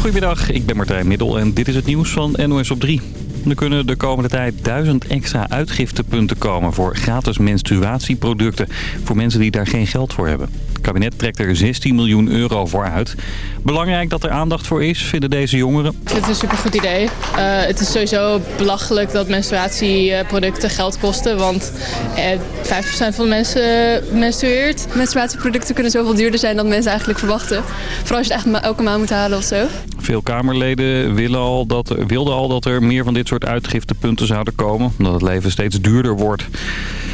Goedemiddag, ik ben Martijn Middel en dit is het nieuws van NOS op 3. Er kunnen de komende tijd duizend extra uitgiftepunten komen voor gratis menstruatieproducten. Voor mensen die daar geen geld voor hebben. Het kabinet trekt er 16 miljoen euro voor uit. Belangrijk dat er aandacht voor is, vinden deze jongeren. Ik vind het een supergoed idee. Uh, het is sowieso belachelijk dat menstruatieproducten geld kosten. Want eh, 50% van de mensen menstrueert. Menstruatieproducten kunnen zoveel duurder zijn dan mensen eigenlijk verwachten. Vooral als je het echt elke maand moet halen of zo. Veel Kamerleden willen al dat, wilden al dat er meer van dit soort uitgiftepunten zouden komen. Omdat het leven steeds duurder wordt.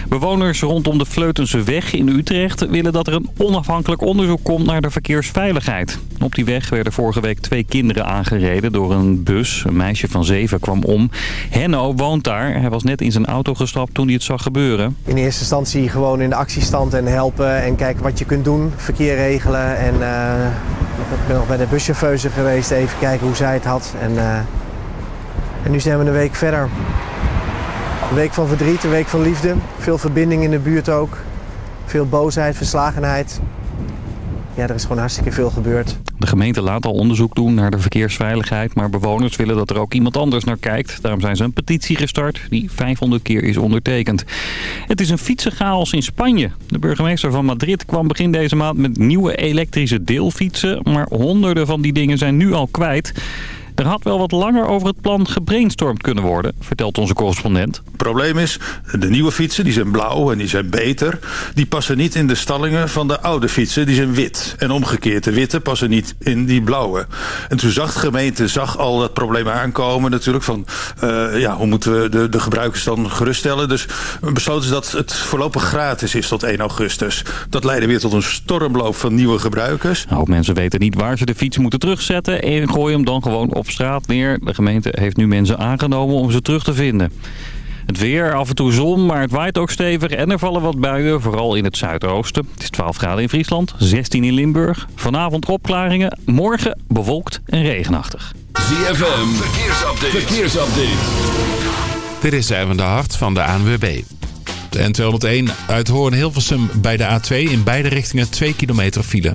Bewoners rondom de Fleutense weg in Utrecht willen dat er een onafhankelijk onderzoek komt naar de verkeersveiligheid. Op die weg werden vorige week twee kinderen aangereden door een bus. Een meisje van zeven kwam om. Henno woont daar. Hij was net in zijn auto gestapt toen hij het zag gebeuren. In eerste instantie gewoon in de actiestand en helpen en kijken wat je kunt doen. Verkeer regelen en uh, ik ben nog bij de buschauffeuse geweest even kijken hoe zij het had. En, uh, en nu zijn we een week verder. Een week van verdriet, een week van liefde. Veel verbinding in de buurt ook. Veel boosheid, verslagenheid. Ja, er is gewoon hartstikke veel gebeurd. De gemeente laat al onderzoek doen naar de verkeersveiligheid... maar bewoners willen dat er ook iemand anders naar kijkt. Daarom zijn ze een petitie gestart die 500 keer is ondertekend. Het is een fietsenchaos in Spanje. De burgemeester van Madrid kwam begin deze maand met nieuwe elektrische deelfietsen... maar honderden van die dingen zijn nu al kwijt... Er had wel wat langer over het plan gebrainstormd kunnen worden, vertelt onze correspondent. Het probleem is, de nieuwe fietsen die zijn blauw en die zijn beter. Die passen niet in de stallingen van de oude fietsen, die zijn wit. En omgekeerd, de witte passen niet in die blauwe. En toen zag de gemeente zag al dat probleem aankomen natuurlijk. Van uh, ja, hoe moeten we de, de gebruikers dan geruststellen. Dus besloten ze dat het voorlopig gratis is tot 1 augustus. Dat leidde weer tot een stormloop van nieuwe gebruikers. Nou, mensen weten niet waar ze de fiets moeten terugzetten en gooien hem dan gewoon op straat neer. De gemeente heeft nu mensen aangenomen om ze terug te vinden. Het weer, af en toe zon, maar het waait ook stevig en er vallen wat buien, vooral in het zuidoosten. Het is 12 graden in Friesland, 16 in Limburg. Vanavond opklaringen, morgen bewolkt en regenachtig. ZFM, verkeersupdate. verkeersupdate. Dit is even de hart van de ANWB. De N201 uit Hoorn-Hilversum bij de A2 in beide richtingen 2 kilometer file.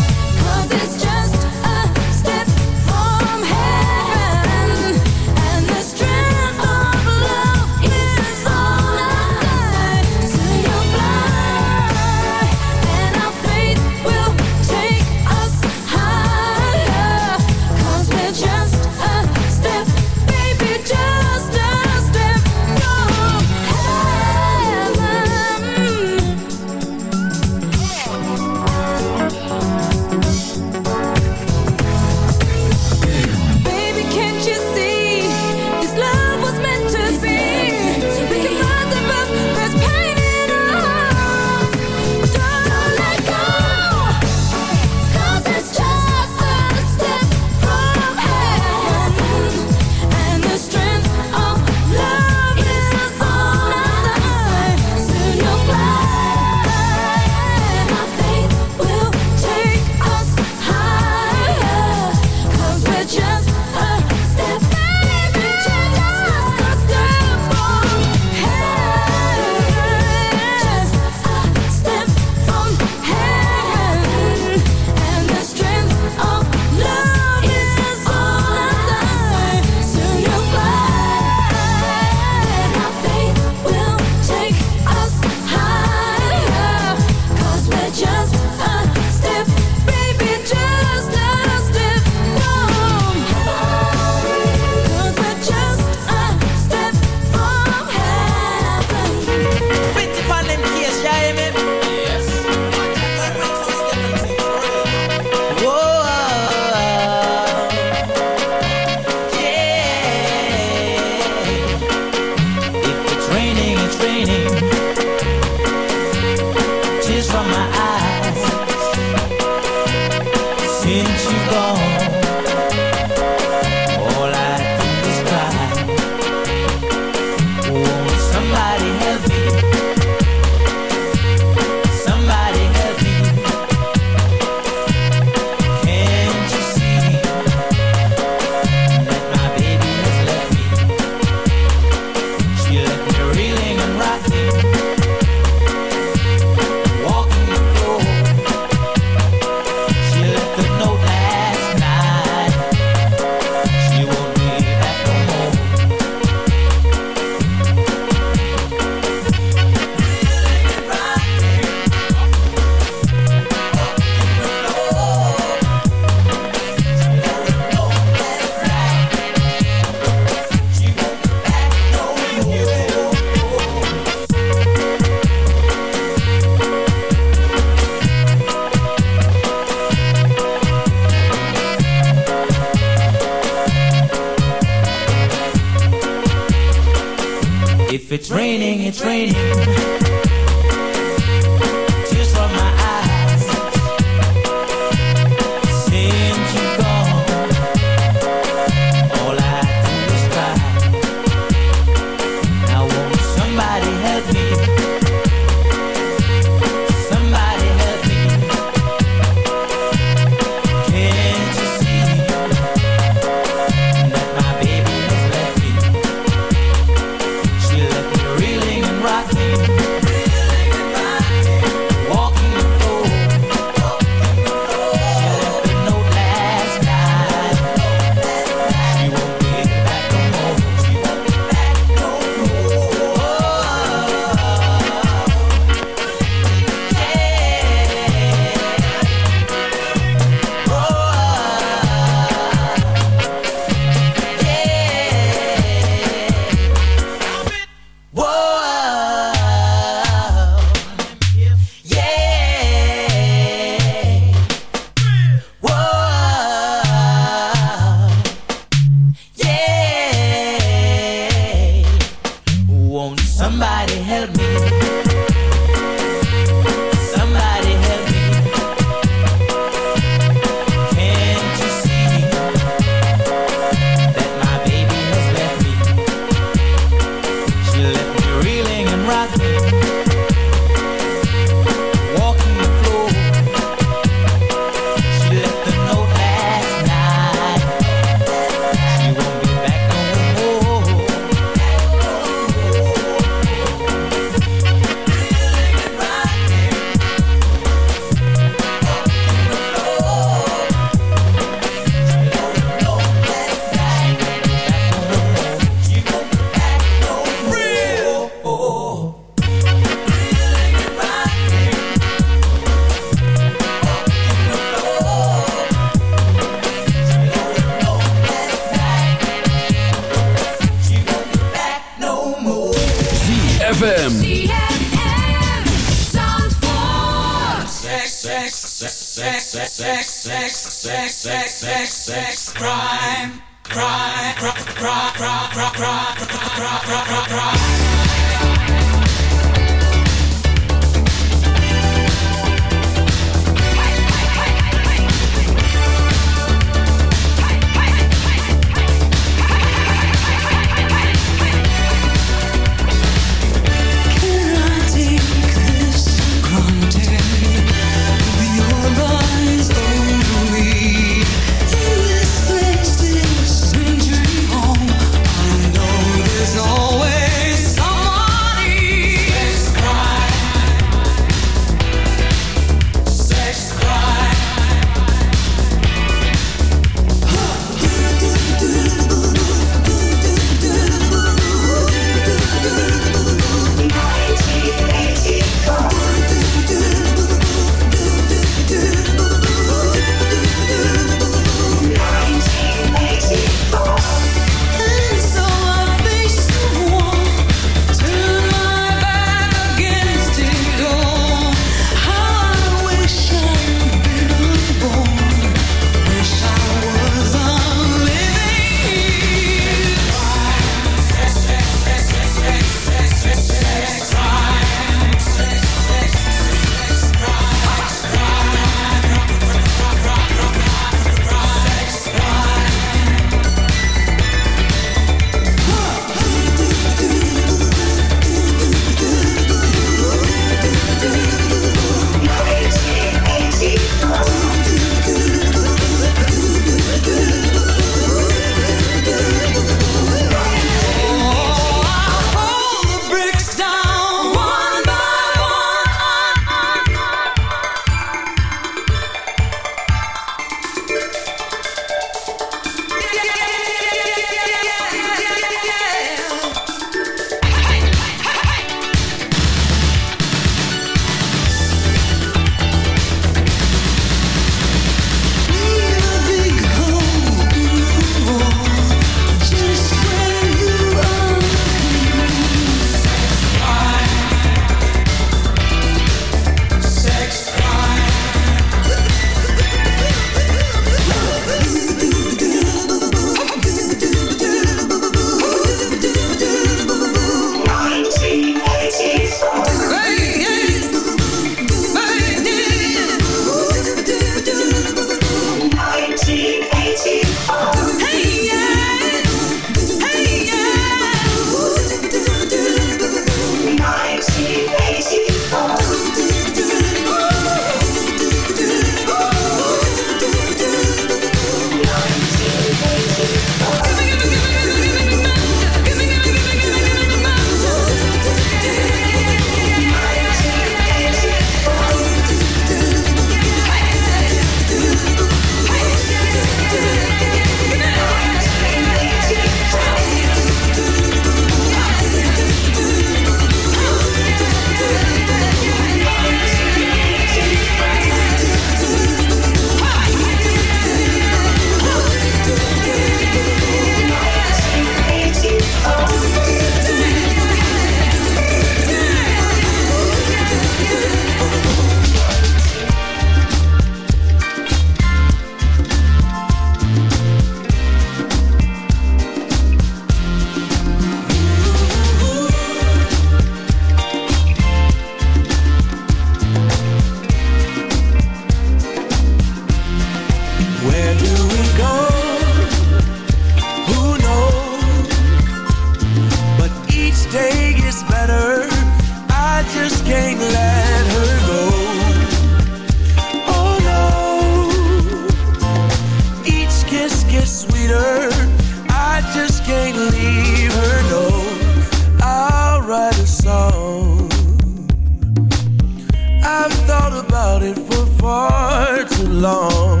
long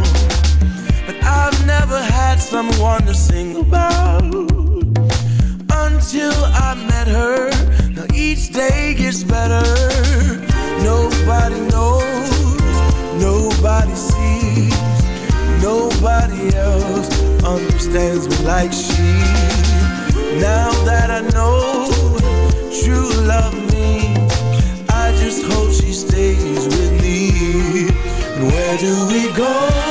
But I've never had someone to sing about Until I met her. Now each day gets better. Nobody knows Nobody sees Nobody else understands me like she. Now that I know True love where do we go?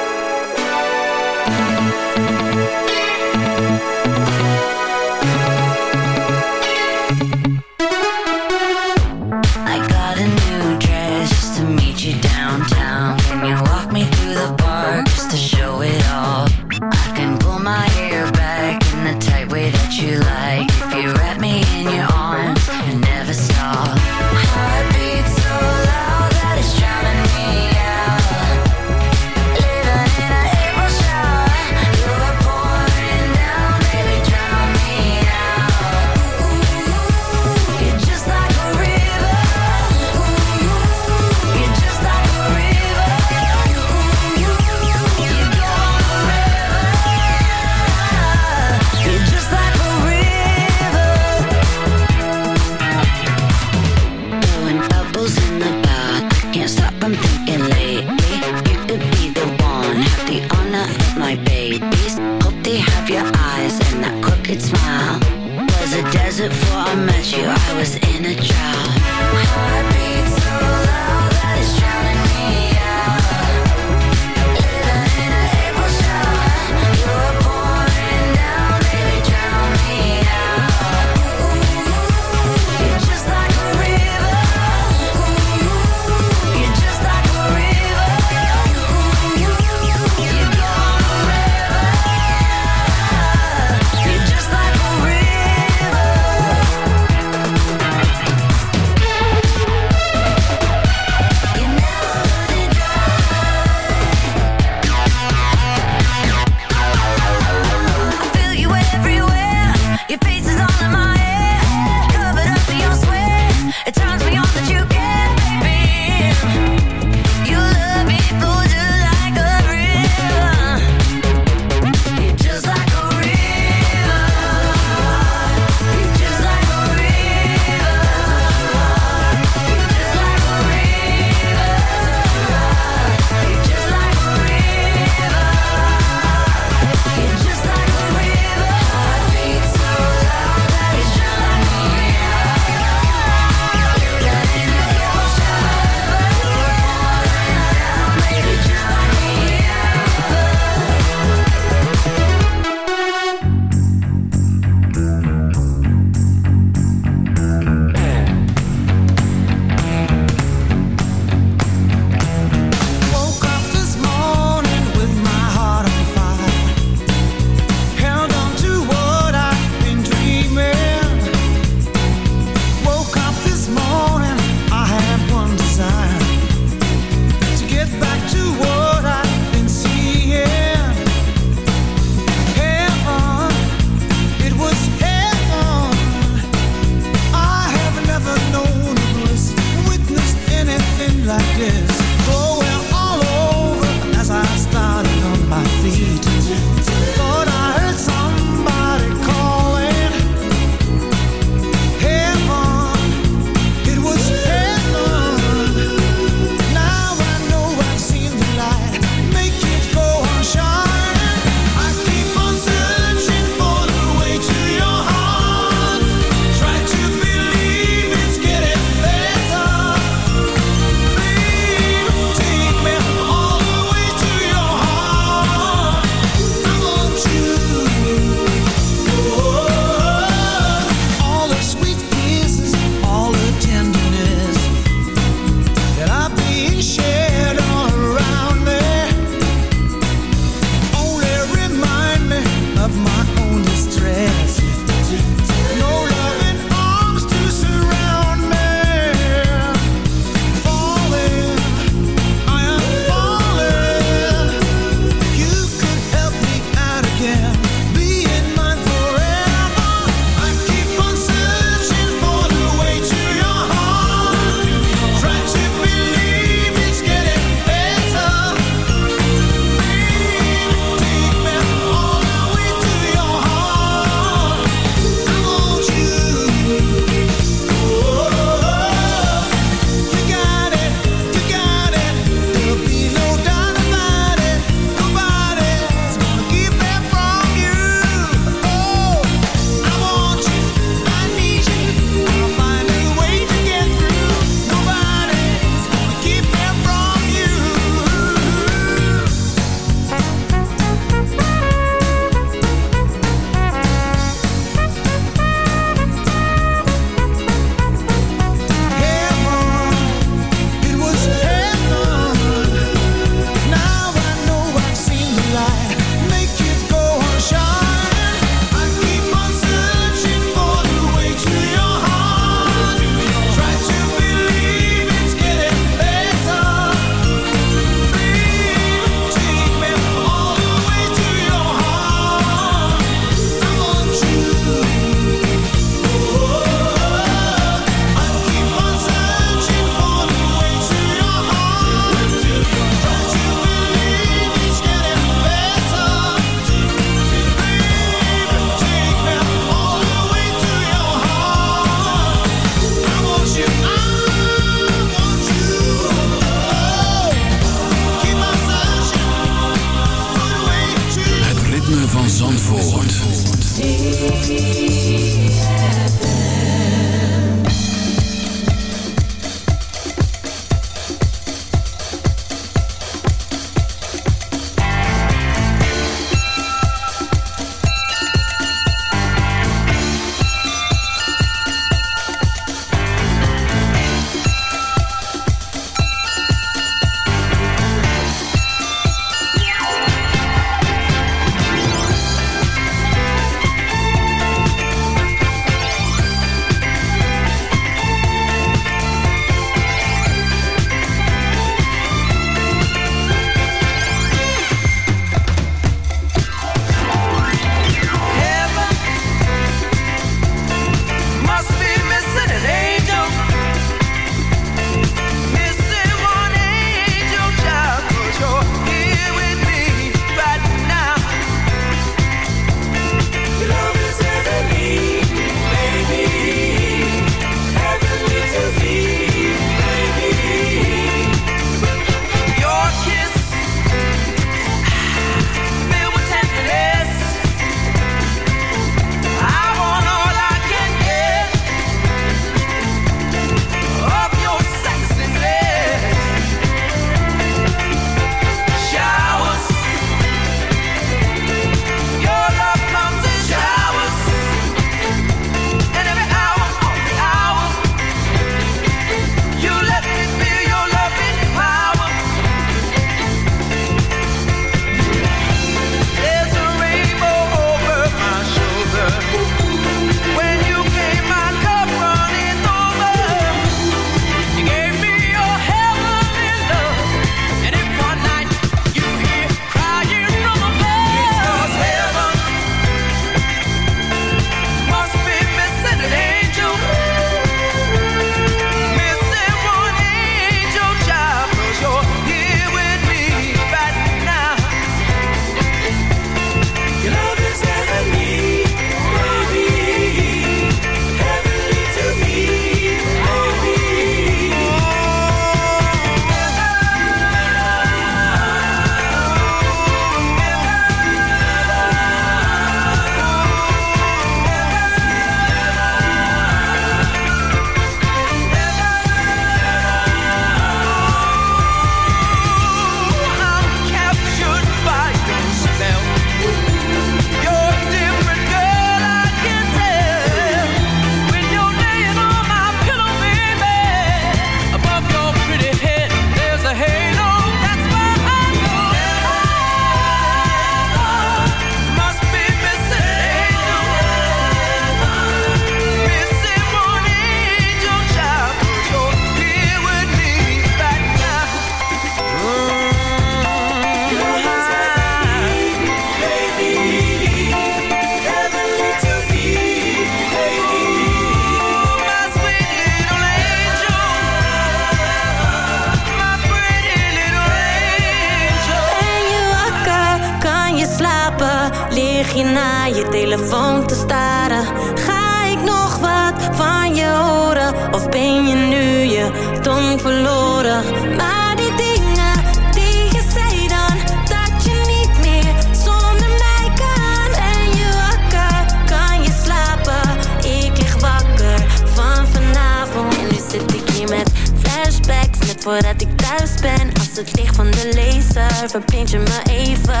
Voordat ik thuis ben. Als het licht van de laser, verblind je me even.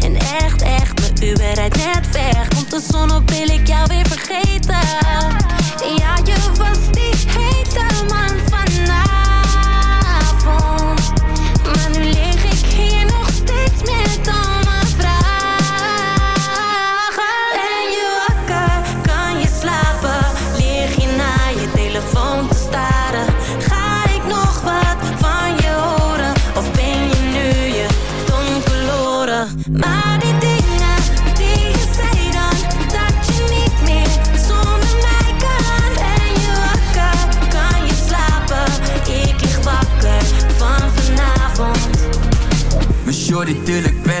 En echt, echt, mijn Uber rijdt net weg. Komt de zon op, wil ik jou weer vergeten. Ja, je was die hete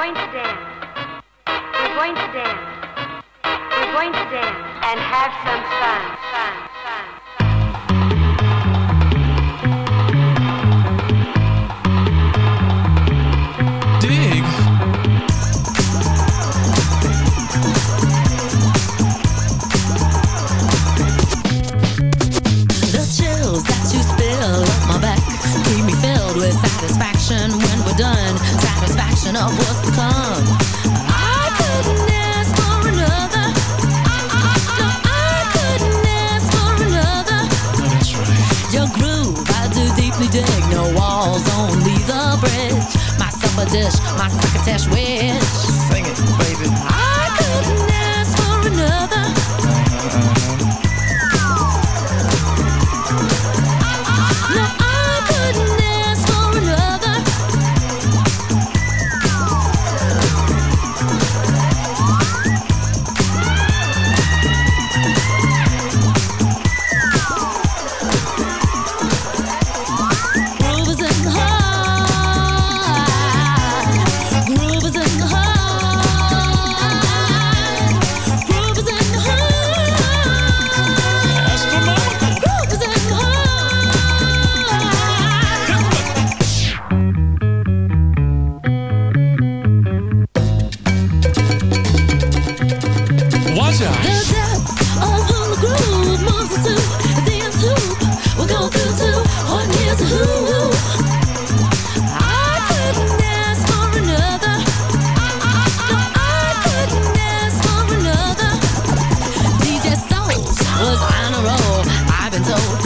Going to dance. We're going to dance. We're going to dance and have some fun. Fun. Fun. Satisfaction of what's to come. I couldn't ask for another. No, I couldn't ask for another. Your groove, I do deeply dig. No walls, only the bridge. My supper dish, my crocketesh wish.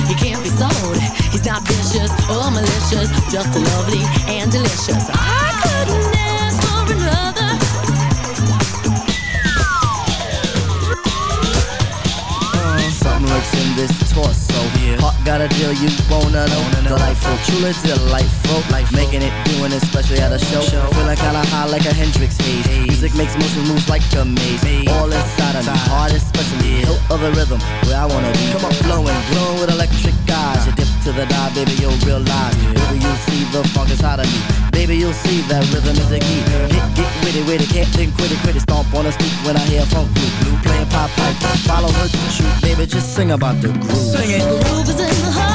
He can't be sold. He's not vicious or malicious, just lovely and delicious. Heart got a deal you wanna know. Delightful, truly delightful. Life making it, doing it, especially at a show. Feeling kinda high like a Hendrix haze. Music makes motion moves like a maze. All inside of me, heart especially. Hilt of the rhythm, where I wanna be. Come on, flowing, glowing with electric eyes. You dip to the dive, baby, you'll realize. Baby, you'll see the funk inside of me. Baby, you'll see that rhythm is the key. Get, get witty, witty, can't think, quit it, quit it. Stomp on the street when I hear funk blue. Blue playing pop pipe, follow her to shoot. Baby, just sing about the groove. Sing it. Groove is in the heart.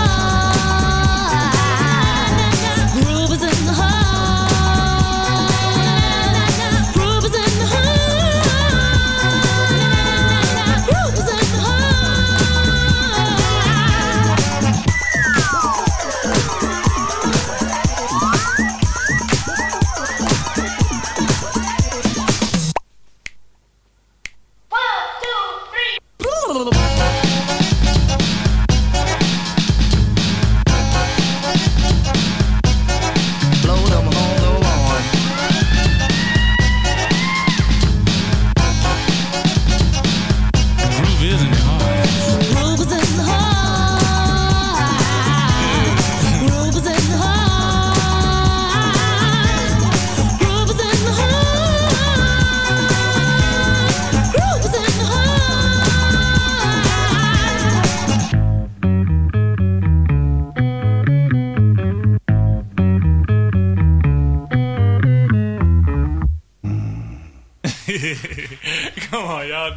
Come on, y'all.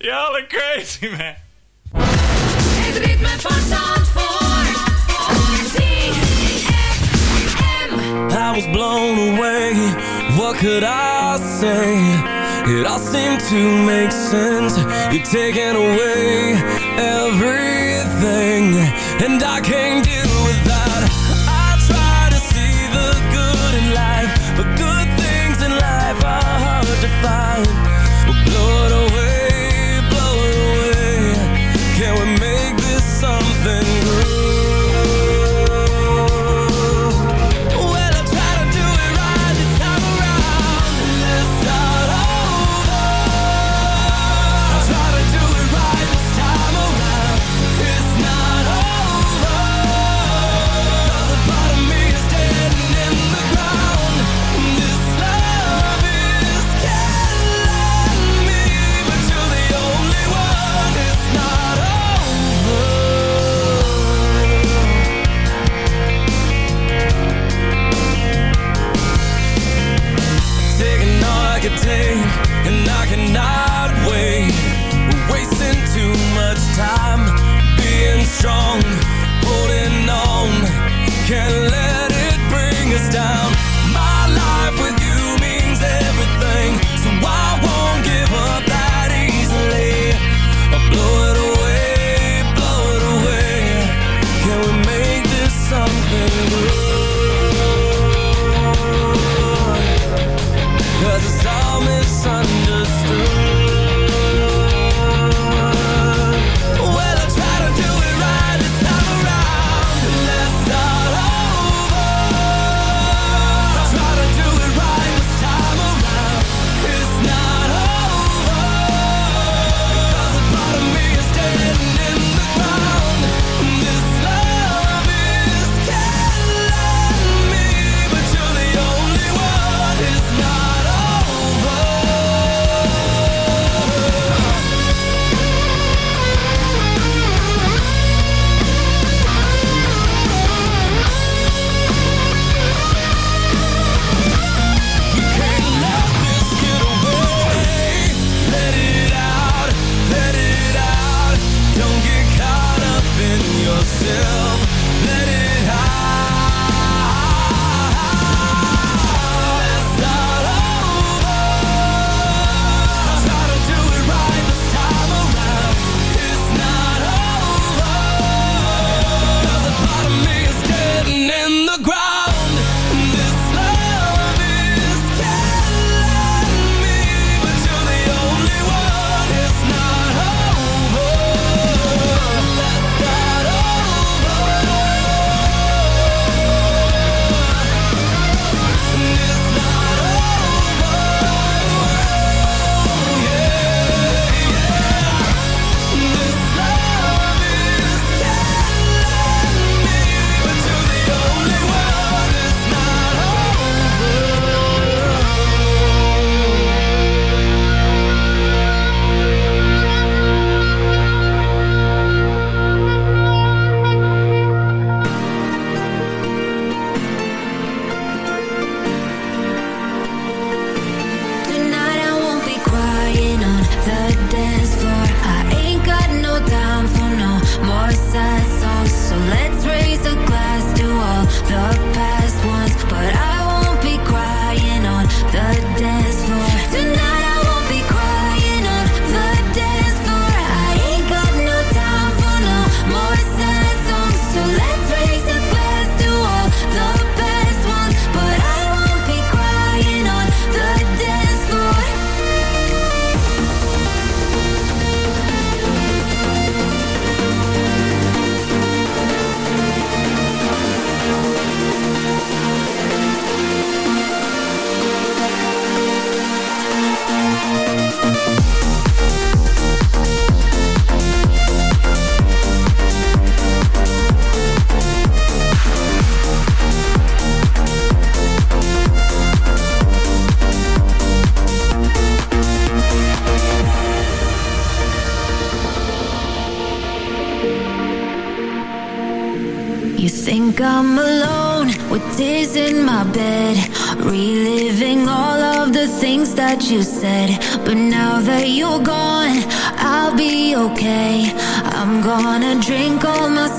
Y'all are crazy, man. I was blown away, what could I say? It all seemed to make sense, you're taking away everything, and I can't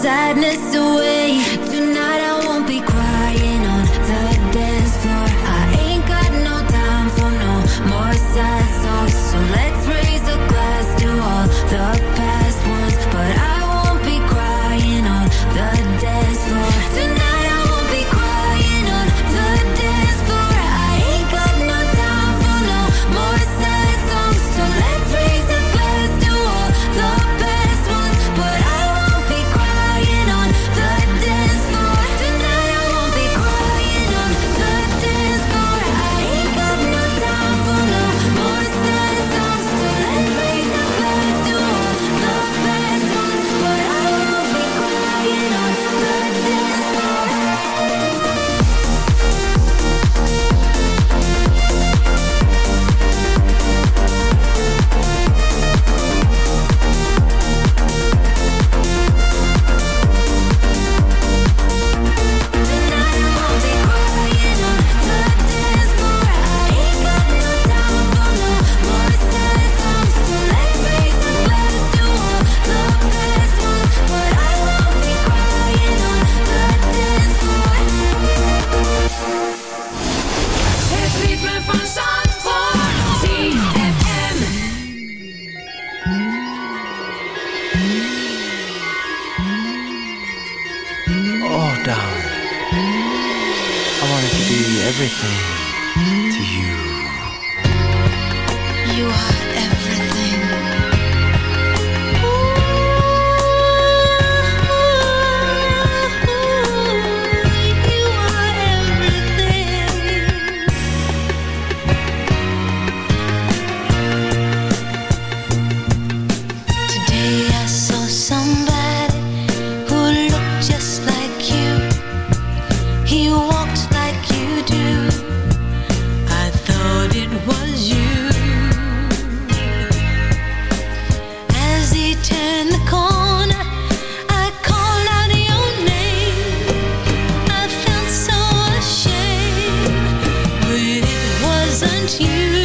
sadness you.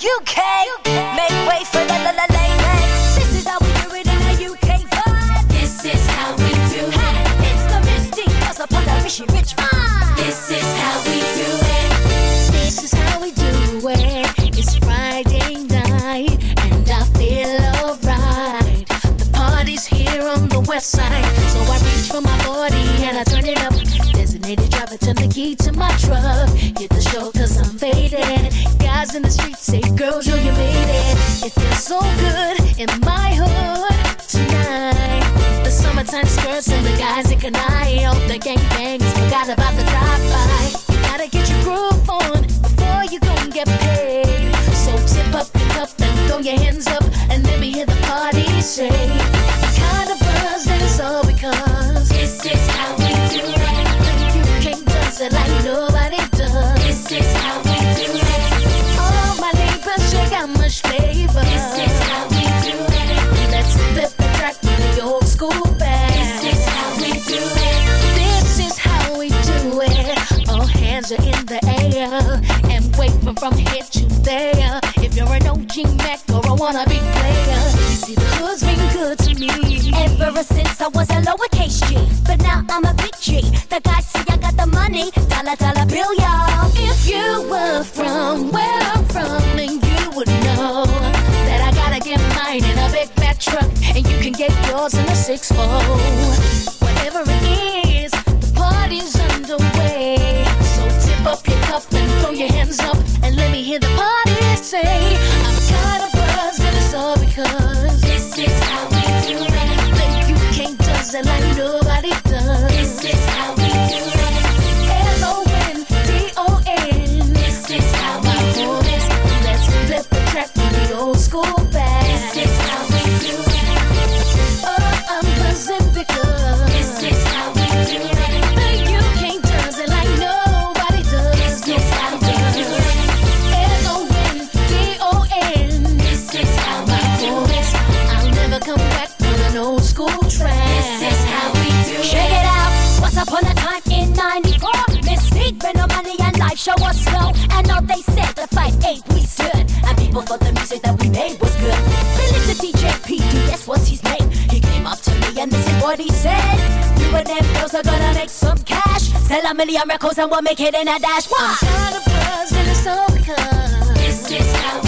you can. From here to there. If you're an OG Mac or a wannabe player, you see the hood's been good to me. Ever since I was a lowercase G, but now I'm a big G. The guys see I got the money, dollar dollar bill, y'all. If you were from where I'm from, then you would know that I gotta get mine in a big fat truck, and you can get yours in a six fold. Whatever it is, up, and let me hear the party say, show us slow. And all they said, the fight ain't we stood. And people thought the music that we made was good. To DJ PD, that's what's his name. He came up to me and this is what he said. You and them girls are gonna make some cash. Sell a million records and we'll make it in a dash. Why? Kind of buzz and it's all because This is how